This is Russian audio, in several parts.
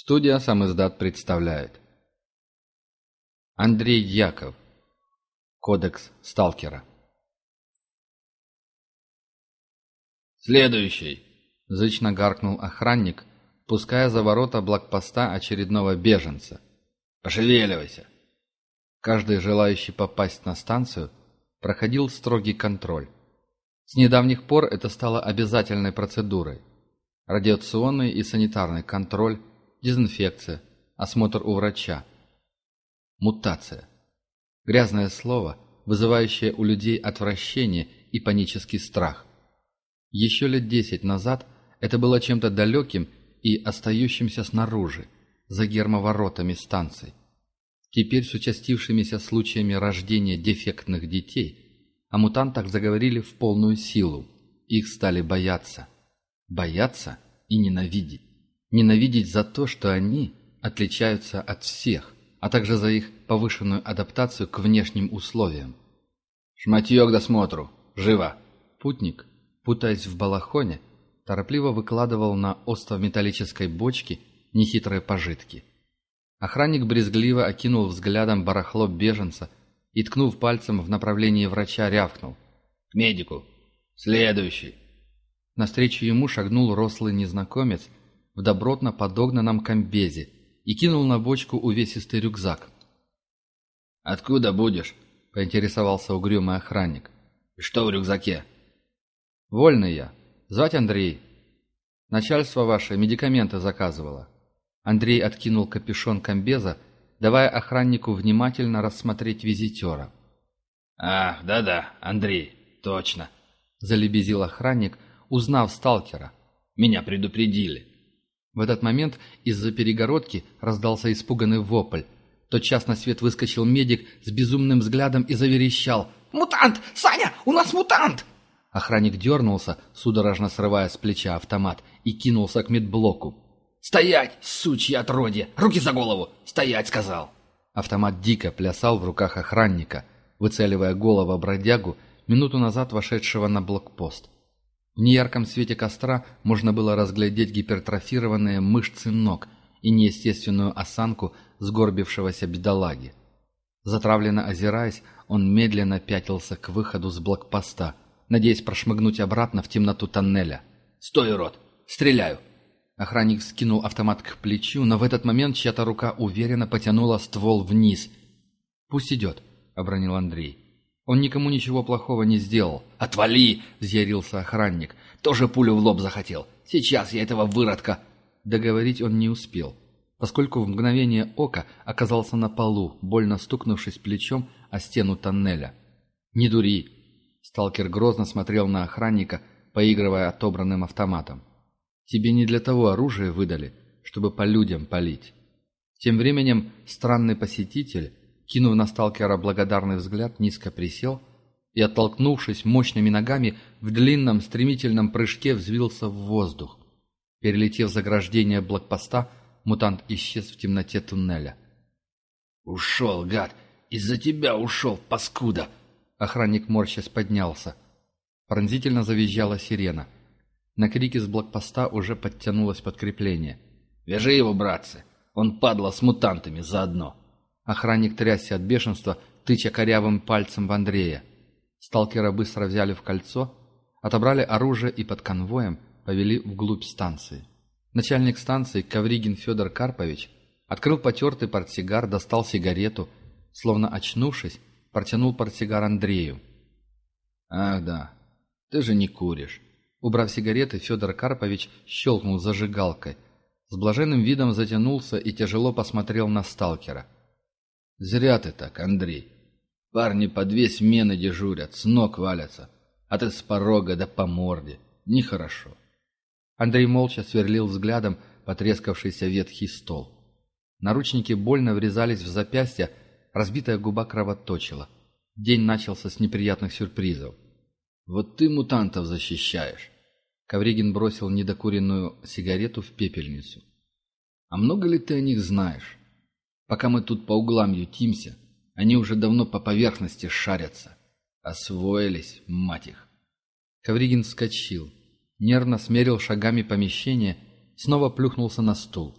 Студия «Сам издат» представляет Андрей Яков Кодекс сталкера «Следующий!» — зычно гаркнул охранник, пуская за ворота блокпоста очередного беженца. «Пошевеливайся!» Каждый желающий попасть на станцию проходил строгий контроль. С недавних пор это стало обязательной процедурой. Радиационный и санитарный контроль, дезинфекция, осмотр у врача. Мутация. Грязное слово, вызывающее у людей отвращение и панический страх. Еще лет десять назад это было чем-то далеким и остающимся снаружи, за гермоворотами станций. Теперь с участившимися случаями рождения дефектных детей о мутантах заговорили в полную силу. Их стали бояться. Бояться и ненавидеть. Ненавидеть за то, что они отличаются от всех, а также за их повышенную адаптацию к внешним условиям. «Шматье к досмотру! Живо!» Путник, путаясь в балахоне, торопливо выкладывал на остов металлической бочки нехитрые пожитки. Охранник брезгливо окинул взглядом барахло беженца и, ткнув пальцем в направлении врача, рявкнул. «К медику! Следующий!» Навстречу ему шагнул рослый незнакомец в добротно подогнанном комбезе и кинул на бочку увесистый рюкзак. «Откуда будешь?» — поинтересовался угрюмый охранник. «Что в рюкзаке?» «Вольный я. Звать Андрей. Начальство ваше медикаменты заказывало». Андрей откинул капюшон комбеза, давая охраннику внимательно рассмотреть визитера. «Ах, да-да, Андрей, точно», — залебезил охранник, узнав сталкера. «Меня предупредили». В этот момент из-за перегородки раздался испуганный вопль. Тотчас на свет выскочил медик с безумным взглядом и заверещал. «Мутант! Саня, у нас мутант!» Охранник дернулся, судорожно срывая с плеча автомат, и кинулся к медблоку. «Стоять, сучья отродье! Руки за голову! Стоять!» — сказал. Автомат дико плясал в руках охранника, выцеливая голову бродягу, минуту назад вошедшего на блокпост. В неярком свете костра можно было разглядеть гипертрофированные мышцы ног и неестественную осанку сгорбившегося бедолаги. Затравленно озираясь, он медленно пятился к выходу с блокпоста, надеясь прошмыгнуть обратно в темноту тоннеля. «Стой, урод! Стреляю!» Охранник скинул автомат к плечу, но в этот момент чья-то рука уверенно потянула ствол вниз. «Пусть идет», — обронил Андрей. «Он никому ничего плохого не сделал». «Отвали!» — взъярился охранник. «Тоже пулю в лоб захотел. Сейчас я этого выродка...» Договорить он не успел, поскольку в мгновение ока оказался на полу, больно стукнувшись плечом о стену тоннеля. «Не дури!» Сталкер грозно смотрел на охранника, поигрывая отобранным автоматом. Тебе не для того оружие выдали, чтобы по людям палить. Тем временем странный посетитель, кинув на сталкера благодарный взгляд, низко присел и, оттолкнувшись мощными ногами, в длинном стремительном прыжке взвился в воздух. Перелетев заграждение блокпоста, мутант исчез в темноте туннеля. «Ушел, гад! Из-за тебя ушел, паскуда!» Охранник морщась поднялся. Пронзительно завизжала сирена — на крики с блокпоста уже подтянулось подкрепление. «Вяжи его, братцы! Он падла с мутантами заодно!» Охранник трясся от бешенства, тыча корявым пальцем в Андрея. Сталкера быстро взяли в кольцо, отобрали оружие и под конвоем повели вглубь станции. Начальник станции Ковригин Федор Карпович открыл потертый портсигар, достал сигарету, словно очнувшись, протянул портсигар Андрею. «Ах да, ты же не куришь. Убрав сигареты, Федор Карпович щелкнул зажигалкой. С блаженным видом затянулся и тяжело посмотрел на сталкера. «Зря ты так, Андрей. Парни по две смены дежурят, с ног валятся, а ты с порога да по морде. Нехорошо». Андрей молча сверлил взглядом потрескавшийся ветхий стол. Наручники больно врезались в запястье, разбитая губа кровоточила. День начался с неприятных сюрпризов. Вот ты мутантов защищаешь. Ковригин бросил недокуренную сигарету в пепельницу. А много ли ты о них знаешь? Пока мы тут по углам ютимся, они уже давно по поверхности шарятся. Освоились, мать их. Ковригин вскочил, нервно смерил шагами помещение, снова плюхнулся на стул.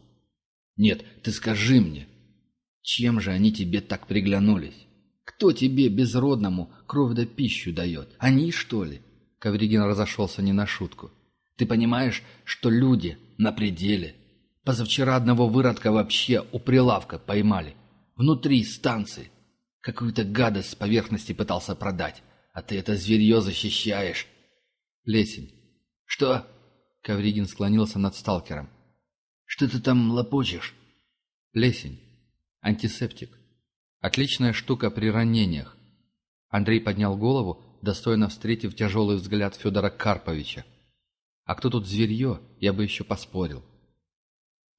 Нет, ты скажи мне, чем же они тебе так приглянулись? Кто тебе, безродному, кровь да пищу дает? Они, что ли?» Ковригин разошелся не на шутку. «Ты понимаешь, что люди на пределе? Позавчера одного выродка вообще у прилавка поймали. Внутри станции. Какую-то гадость с поверхности пытался продать. А ты это зверье защищаешь. Лесень. Что? Ковригин склонился над сталкером. Что ты там лопочешь? Лесень. Антисептик. Отличная штука при ранениях. Андрей поднял голову, достойно встретив тяжелый взгляд Федора Карповича. А кто тут зверье, я бы еще поспорил.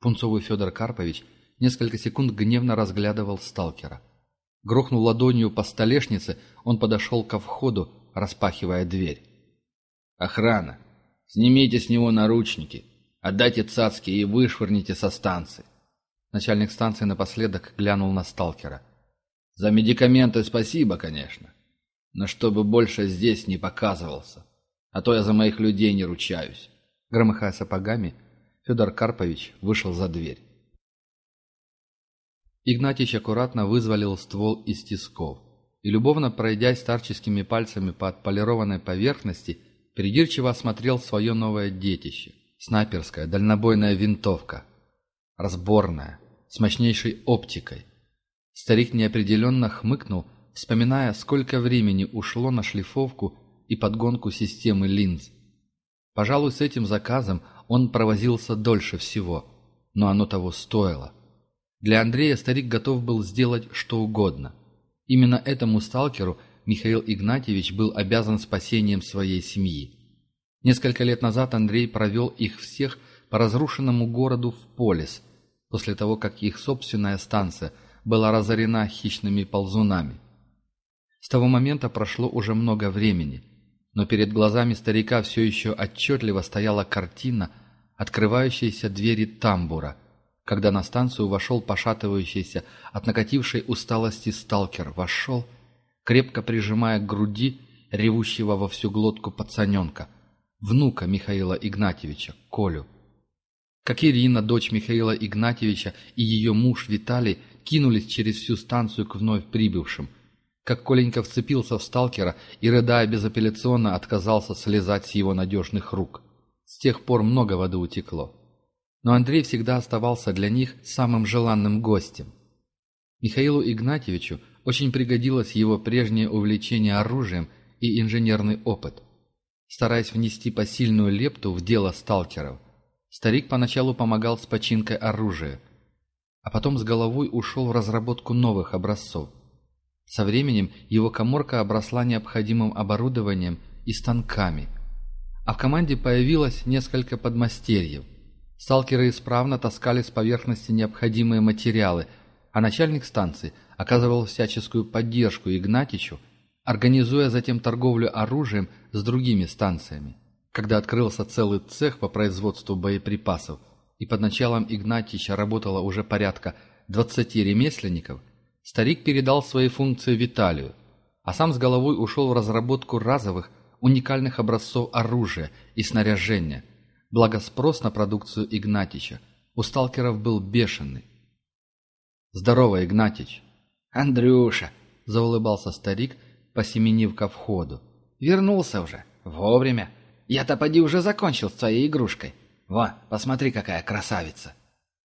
Пунцовый Федор Карпович несколько секунд гневно разглядывал сталкера. Грохнул ладонью по столешнице, он подошел ко входу, распахивая дверь. «Охрана! Снимите с него наручники, отдайте цацки и вышвырните со станции!» Начальник станции напоследок глянул на сталкера. «За медикаменты спасибо, конечно, но чтобы больше здесь не показывался, а то я за моих людей не ручаюсь». Громыхая сапогами, Федор Карпович вышел за дверь. Игнатьич аккуратно вызволил ствол из тисков и, любовно пройдясь старческими пальцами по отполированной поверхности, придирчиво осмотрел свое новое детище. Снайперская дальнобойная винтовка. Разборная, с мощнейшей оптикой. Старик неопределенно хмыкнул, вспоминая, сколько времени ушло на шлифовку и подгонку системы линз. Пожалуй, с этим заказом он провозился дольше всего, но оно того стоило. Для Андрея старик готов был сделать что угодно. Именно этому сталкеру Михаил Игнатьевич был обязан спасением своей семьи. Несколько лет назад Андрей провел их всех по разрушенному городу в Полис, после того, как их собственная станция была разорена хищными ползунами. С того момента прошло уже много времени, но перед глазами старика все еще отчетливо стояла картина открывающейся двери тамбура – когда на станцию вошел пошатывающийся от накатившей усталости сталкер. Вошел, крепко прижимая к груди ревущего во всю глотку пацаненка, внука Михаила Игнатьевича, Колю. Как Ирина, дочь Михаила Игнатьевича, и ее муж Виталий кинулись через всю станцию к вновь прибывшим. Как Коленька вцепился в сталкера и, рыдая безапелляционно, отказался слезать с его надежных рук. С тех пор много воды утекло но Андрей всегда оставался для них самым желанным гостем. Михаилу Игнатьевичу очень пригодилось его прежнее увлечение оружием и инженерный опыт. Стараясь внести посильную лепту в дело сталкеров, старик поначалу помогал с починкой оружия, а потом с головой ушел в разработку новых образцов. Со временем его коморка обросла необходимым оборудованием и станками, а в команде появилось несколько подмастерьев – Сталкеры исправно таскали с поверхности необходимые материалы, а начальник станции оказывал всяческую поддержку Игнатичу, организуя затем торговлю оружием с другими станциями. Когда открылся целый цех по производству боеприпасов, и под началом Игнатича работало уже порядка 20 ремесленников, старик передал свои функции Виталию, а сам с головой ушел в разработку разовых, уникальных образцов оружия и снаряжения – Благо спрос на продукцию Игнатича у сталкеров был бешеный. «Здорово, Игнатич!» «Андрюша!» — заулыбался старик, посеменив ко входу. «Вернулся уже. Вовремя. Я-то поди уже закончил с твоей игрушкой. Во, посмотри, какая красавица!»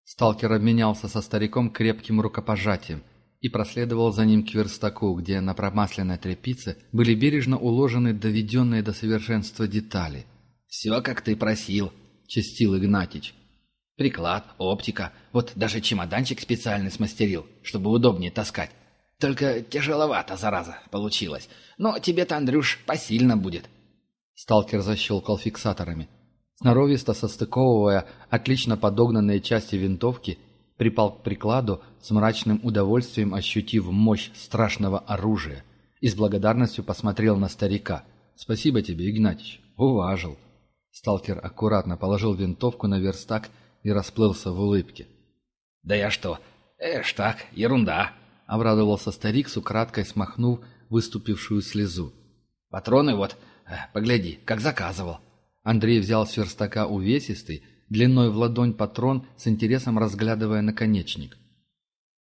Сталкер обменялся со стариком крепким рукопожатием и проследовал за ним к верстаку, где на промасленной тряпице были бережно уложены доведенные до совершенства детали — «Все, как ты просил», — чистил Игнатич. «Приклад, оптика, вот даже чемоданчик специальный смастерил, чтобы удобнее таскать. Только тяжеловато, зараза, получилось. Но тебе-то, Андрюш, посильно будет». Сталкер защелкал фиксаторами. Сноровисто состыковывая отлично подогнанные части винтовки, припал к прикладу с мрачным удовольствием ощутив мощь страшного оружия и с благодарностью посмотрел на старика. «Спасибо тебе, Игнатьич, уважил». Сталкер аккуратно положил винтовку на верстак и расплылся в улыбке. «Да я что? Эш так, ерунда!» — обрадовался старик, с украдкой смахнув выступившую слезу. «Патроны вот, э, погляди, как заказывал». Андрей взял с верстака увесистый, длиной в ладонь патрон с интересом разглядывая наконечник.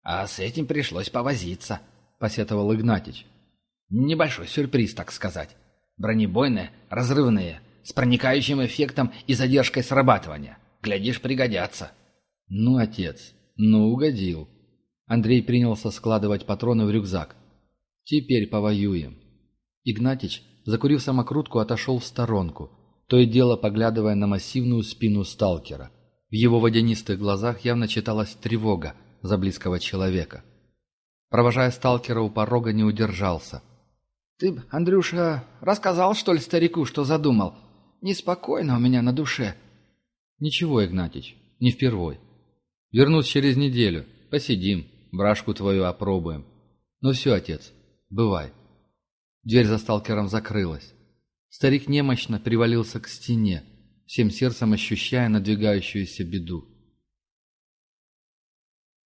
«А с этим пришлось повозиться», — посетовал Игнатич. «Небольшой сюрприз, так сказать. Бронебойные, разрывные, с проникающим эффектом и задержкой срабатывания. Глядишь, пригодятся». «Ну, отец, ну угодил». Андрей принялся складывать патроны в рюкзак. «Теперь повоюем». Игнатич, закурив самокрутку, отошел в сторонку, то и дело поглядывая на массивную спину сталкера. В его водянистых глазах явно читалась тревога за близкого человека. Провожая сталкера у порога, не удержался. «Ты, Андрюша, рассказал, что ли, старику, что задумал? Неспокойно у меня на душе». «Ничего, Игнатич, не впервой. Вернусь через неделю, посидим, брашку твою опробуем. Ну все, отец, бывай». Дверь за сталкером закрылась. Старик немощно привалился к стене, всем сердцем ощущая надвигающуюся беду.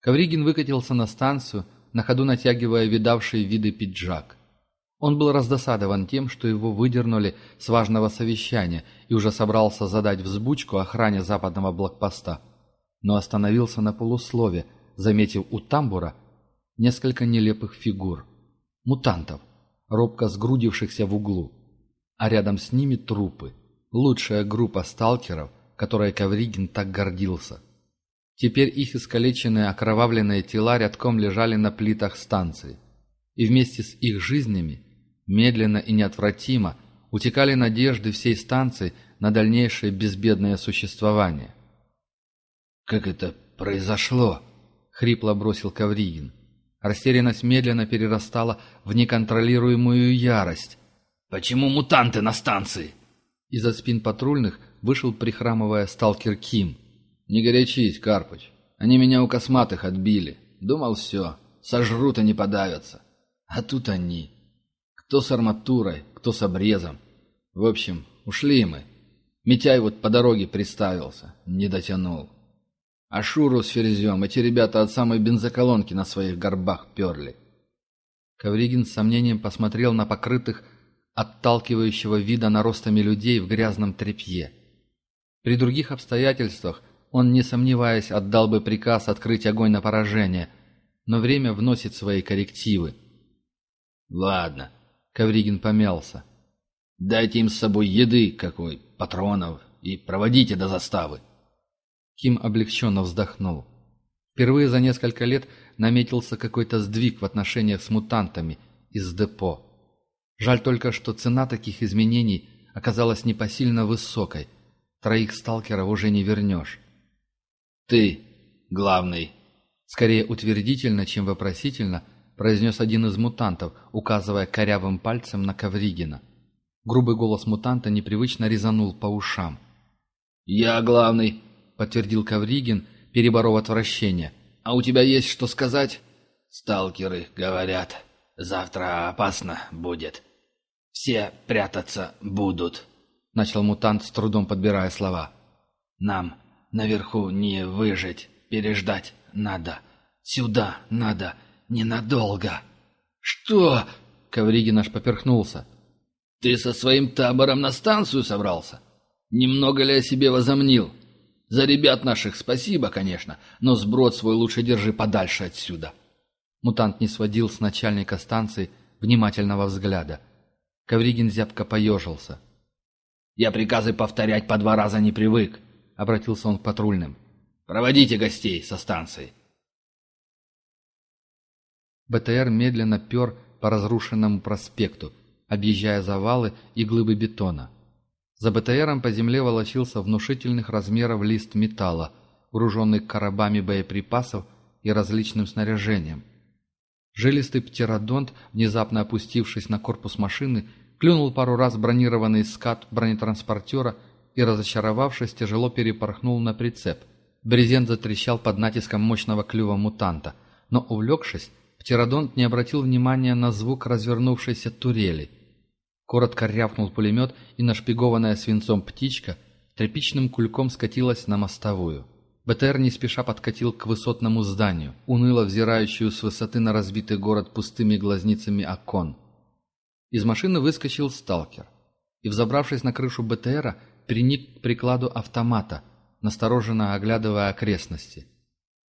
Ковригин выкатился на станцию, на ходу натягивая видавшие виды пиджак. Он был раздосадован тем, что его выдернули с важного совещания и уже собрался задать взбучку охране западного блокпоста, но остановился на полуслове, заметив у тамбура несколько нелепых фигур. Мутантов, робко сгрудившихся в углу. А рядом с ними трупы. Лучшая группа сталкеров, которой Ковригин так гордился. Теперь их искалеченные окровавленные тела рядком лежали на плитах станции. И вместе с их жизнями, медленно и неотвратимо, утекали надежды всей станции на дальнейшее безбедное существование. «Как это произошло?» — хрипло бросил Ковригин. Растерянность медленно перерастала в неконтролируемую ярость. «Почему мутанты на станции?» Из-за спин патрульных вышел, прихрамывая, сталкер Ким. «Не горячись, Карпыч. Они меня у косматых отбили. Думал, все, сожрут и не подавятся. А тут они. Кто с арматурой, кто с обрезом. В общем, ушли мы. Митяй вот по дороге приставился, не дотянул. А Шуру с Ферзем эти ребята от самой бензоколонки на своих горбах перли. Ковригин с сомнением посмотрел на покрытых отталкивающего вида наростами людей в грязном тряпье. При других обстоятельствах он, не сомневаясь, отдал бы приказ открыть огонь на поражение, но время вносит свои коррективы. «Ладно», — Ковригин помялся. «Дайте им с собой еды какой, патронов, и проводите до заставы». Ким облегченно вздохнул. Впервые за несколько лет наметился какой-то сдвиг в отношениях с мутантами из депо. Жаль только, что цена таких изменений оказалась непосильно высокой. Троих сталкеров уже не вернешь. «Ты главный», — скорее утвердительно, чем вопросительно, произнес один из мутантов, указывая корявым пальцем на Ковригина. Грубый голос мутанта непривычно резанул по ушам. «Я главный», подтвердил Ковригин, переборов отвращение. «А у тебя есть что сказать?» «Сталкеры говорят, завтра опасно будет. Все прятаться будут», — начал мутант, с трудом подбирая слова. «Нам наверху не выжить, переждать надо. Сюда надо ненадолго». «Что?» — Ковригин аж поперхнулся. «Ты со своим табором на станцию собрался? Немного ли о себе возомнил?» За ребят наших спасибо, конечно, но сброд свой лучше держи подальше отсюда. Мутант не сводил с начальника станции внимательного взгляда. Ковригин зябко поежился. «Я приказы повторять по два раза не привык», — обратился он к патрульным. «Проводите гостей со станции». БТР медленно пер по разрушенному проспекту, объезжая завалы и глыбы бетона. За БТРом по земле волочился внушительных размеров лист металла, груженный коробами боеприпасов и различным снаряжением. Жилистый птеродонт, внезапно опустившись на корпус машины, клюнул пару раз бронированный скат бронетранспортера и, разочаровавшись, тяжело перепорхнул на прицеп. Брезент затрещал под натиском мощного клюва мутанта, но, увлекшись, птеродонт не обратил внимания на звук развернувшейся турели – Коротко рявкнул пулемет, и нашпигованная свинцом птичка тряпичным кульком скатилась на мостовую. БТР не спеша подкатил к высотному зданию, уныло взирающую с высоты на разбитый город пустыми глазницами окон. Из машины выскочил сталкер и, взобравшись на крышу БТРа, приник к прикладу автомата, настороженно оглядывая окрестности.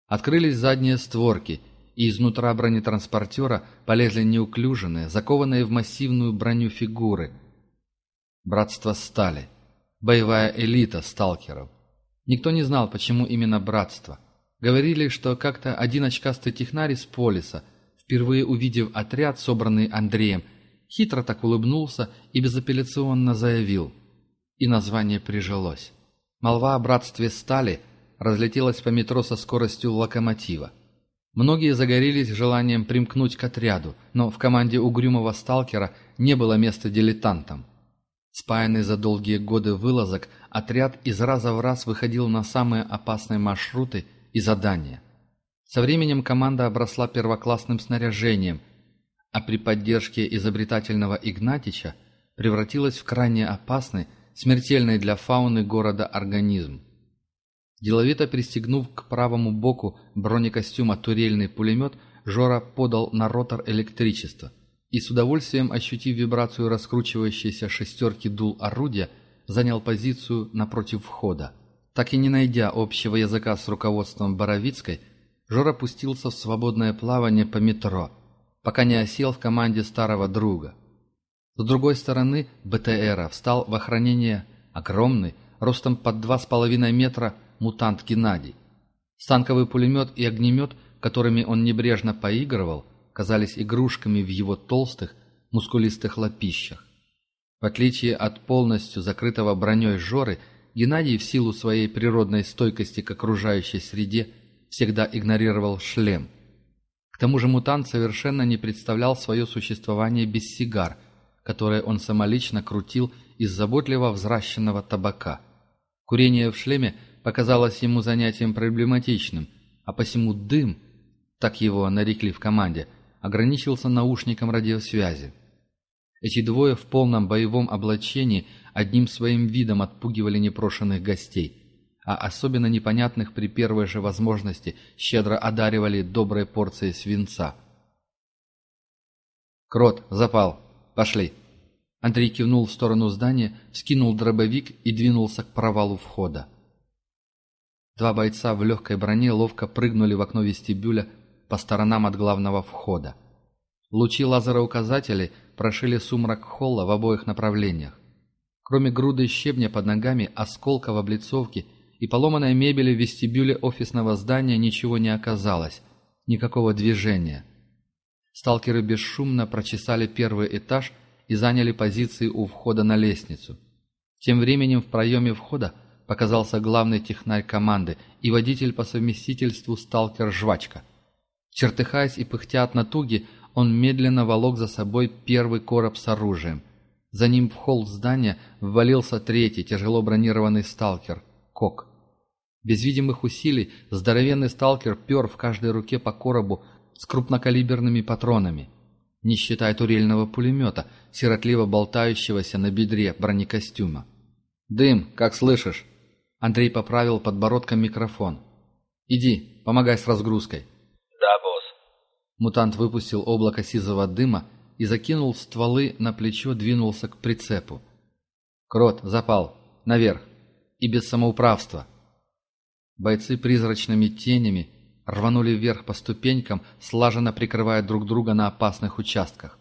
Открылись задние створки, и изнутра бронетранспортера полезли неуклюженные, закованные в массивную броню фигуры. Братство стали. Боевая элита сталкеров. Никто не знал, почему именно братство. Говорили, что как-то один очкастый технарь из полиса, впервые увидев отряд, собранный Андреем, хитро так улыбнулся и безапелляционно заявил. И название прижилось. Молва о братстве стали разлетелась по метро со скоростью локомотива. Многие загорелись желанием примкнуть к отряду, но в команде угрюмого сталкера не было места дилетантам. Спаянный за долгие годы вылазок, отряд из раза в раз выходил на самые опасные маршруты и задания. Со временем команда обросла первоклассным снаряжением, а при поддержке изобретательного Игнатича превратилась в крайне опасный, смертельный для фауны города организм. Деловито пристегнув к правому боку бронекостюма турельный пулемет, Жора подал на ротор электричество и, с удовольствием ощутив вибрацию раскручивающейся шестерки дул орудия, занял позицию напротив входа. Так и не найдя общего языка с руководством Боровицкой, Жора пустился в свободное плавание по метро, пока не осел в команде старого друга. С другой стороны БТРа встал в охранение огромный, ростом под два с половиной метра, мутант Геннадий. Станковый пулемет и огнемет, которыми он небрежно поигрывал, казались игрушками в его толстых, мускулистых лапищах. В отличие от полностью закрытого броней Жоры, Геннадий в силу своей природной стойкости к окружающей среде всегда игнорировал шлем. Тому же мутант совершенно не представлял свое существование без сигар, которые он самолично крутил из заботливо взращенного табака. Курение в шлеме показалось ему занятием проблематичным, а посему дым, так его нарекли в команде, ограничился наушником радиосвязи. Эти двое в полном боевом облачении одним своим видом отпугивали непрошенных гостей, а особенно непонятных при первой же возможности щедро одаривали доброй порцией свинца. «Крот, запал! Пошли!» Андрей кивнул в сторону здания, вскинул дробовик и двинулся к провалу входа. Два бойца в легкой броне ловко прыгнули в окно вестибюля по сторонам от главного входа. Лучи лазероуказателей прошили сумрак холла в обоих направлениях. Кроме груды щебня под ногами, осколка в облицовке и поломанной мебели в вестибюле офисного здания ничего не оказалось, никакого движения. Сталкеры бесшумно прочесали первый этаж и заняли позиции у входа на лестницу. Тем временем в проеме входа показался главный технарь команды и водитель по совместительству сталкер-жвачка. Чертыхаясь и пыхтя от натуги, он медленно волок за собой первый короб с оружием. За ним в холл здания ввалился третий, тяжело бронированный сталкер — Кок. Без видимых усилий здоровенный сталкер пер в каждой руке по коробу с крупнокалиберными патронами, не считая турельного пулемета, сиротливо болтающегося на бедре бронекостюма. «Дым, как слышишь?» Андрей поправил подбородком микрофон. «Иди, помогай с разгрузкой». «Да, босс». Мутант выпустил облако сизого дыма и закинул стволы на плечо, двинулся к прицепу. «Крот, запал, наверх, и без самоуправства». Бойцы призрачными тенями рванули вверх по ступенькам, слаженно прикрывая друг друга на опасных участках.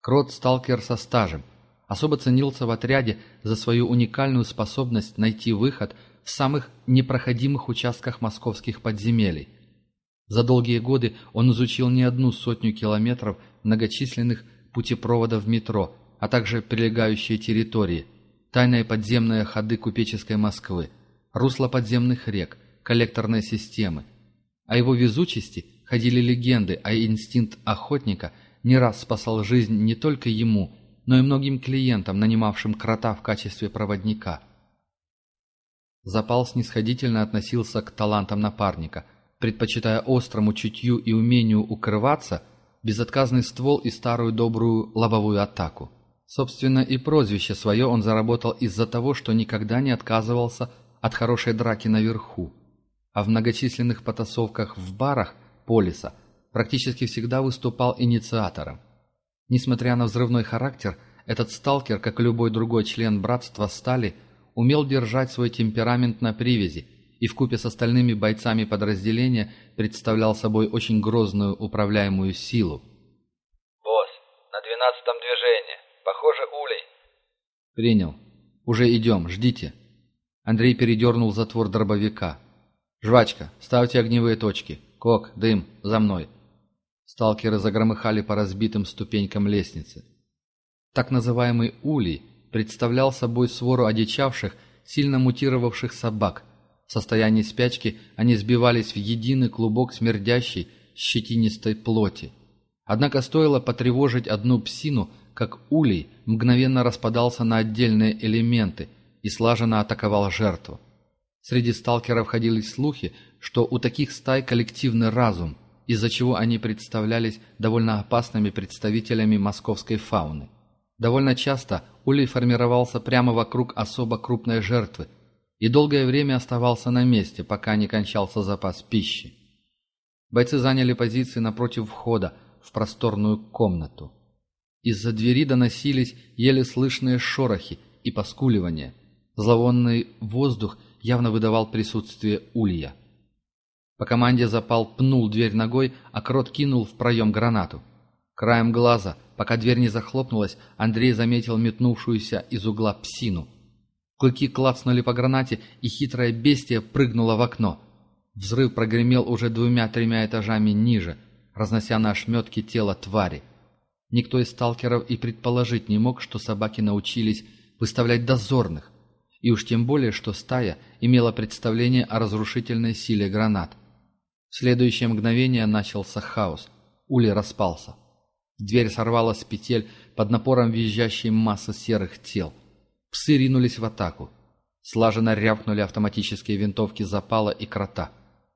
Крот – сталкер со стажем. Особо ценился в отряде за свою уникальную способность найти выход – в самых непроходимых участках московских подземелий. За долгие годы он изучил не одну сотню километров многочисленных путепроводов метро, а также прилегающие территории, тайные подземные ходы купеческой Москвы, русло подземных рек, коллекторные системы. О его везучести ходили легенды, а инстинкт охотника не раз спасал жизнь не только ему, но и многим клиентам, нанимавшим крота в качестве проводника – Запал снисходительно относился к талантам напарника, предпочитая острому чутью и умению укрываться безотказный ствол и старую добрую лобовую атаку. Собственно, и прозвище свое он заработал из-за того, что никогда не отказывался от хорошей драки наверху, а в многочисленных потасовках в барах Полиса практически всегда выступал инициатором. Несмотря на взрывной характер, этот сталкер, как и любой другой член братства стали – умел держать свой темперамент на привязи и вкупе с остальными бойцами подразделения представлял собой очень грозную управляемую силу. «Босс, на двенадцатом движении. Похоже, улей». «Принял. Уже идем, ждите». Андрей передернул затвор дробовика. «Жвачка, ставьте огневые точки. Кок, дым, за мной». Сталкеры загромыхали по разбитым ступенькам лестницы. Так называемый улей представлял собой свору одичавших, сильно мутировавших собак. В состоянии спячки они сбивались в единый клубок смердящей, щетинистой плоти. Однако стоило потревожить одну псину, как улей мгновенно распадался на отдельные элементы и слаженно атаковал жертву. Среди сталкеров ходили слухи, что у таких стай коллективный разум, из-за чего они представлялись довольно опасными представителями московской фауны. Довольно часто улей формировался прямо вокруг особо крупной жертвы и долгое время оставался на месте, пока не кончался запас пищи. Бойцы заняли позиции напротив входа в просторную комнату. Из-за двери доносились еле слышные шорохи и поскуливания. Зловонный воздух явно выдавал присутствие улья. По команде запал пнул дверь ногой, а крот кинул в проем гранату. Краем глаза – Пока дверь не захлопнулась, Андрей заметил метнувшуюся из угла псину. Клыки клацнули по гранате, и хитрое бестие прыгнуло в окно. Взрыв прогремел уже двумя-тремя этажами ниже, разнося на ошметки тело твари. Никто из сталкеров и предположить не мог, что собаки научились выставлять дозорных, и уж тем более, что стая имела представление о разрушительной силе гранат. В следующее мгновение начался хаос. Ули распался. Дверь сорвалась с петель под напором визжащей массы серых тел. Псы ринулись в атаку. Слаженно рявкнули автоматические винтовки запала и крота.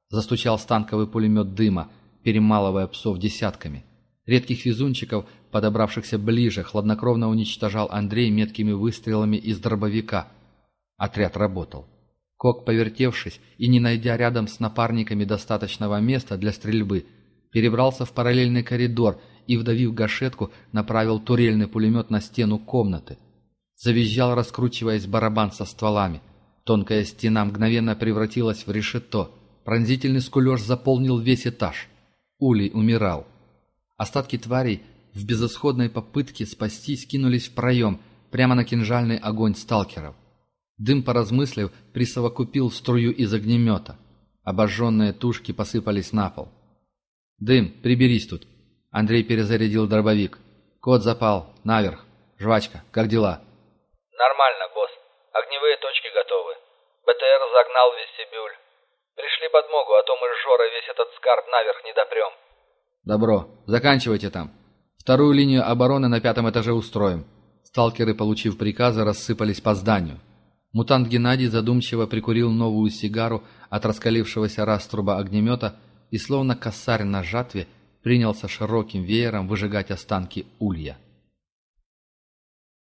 Застучал станковый пулемет дыма, перемалывая псов десятками. Редких везунчиков, подобравшихся ближе, хладнокровно уничтожал Андрей меткими выстрелами из дробовика. Отряд работал. Кок, повертевшись и не найдя рядом с напарниками достаточного места для стрельбы, перебрался в параллельный коридор и, вдавив гашетку, направил турельный пулемет на стену комнаты. Завизжал, раскручиваясь барабан со стволами. Тонкая стена мгновенно превратилась в решето. Пронзительный скулеж заполнил весь этаж. Улей умирал. Остатки тварей в безысходной попытке спастись кинулись в проем, прямо на кинжальный огонь сталкеров. Дым, поразмыслив, присовокупил струю из огнемета. Обожженные тушки посыпались на пол. «Дым, приберись тут!» Андрей перезарядил дробовик. Кот запал. Наверх. Жвачка, как дела? Нормально, босс. Огневые точки готовы. БТР загнал вестибюль. Пришли подмогу, а то мы с Жорой весь этот скарб наверх не допрем. Добро. Заканчивайте там. Вторую линию обороны на пятом этаже устроим. Сталкеры, получив приказы, рассыпались по зданию. Мутант Геннадий задумчиво прикурил новую сигару от раскалившегося раструба огнемета и, словно косарь на жатве, принялся широким веером выжигать останки улья.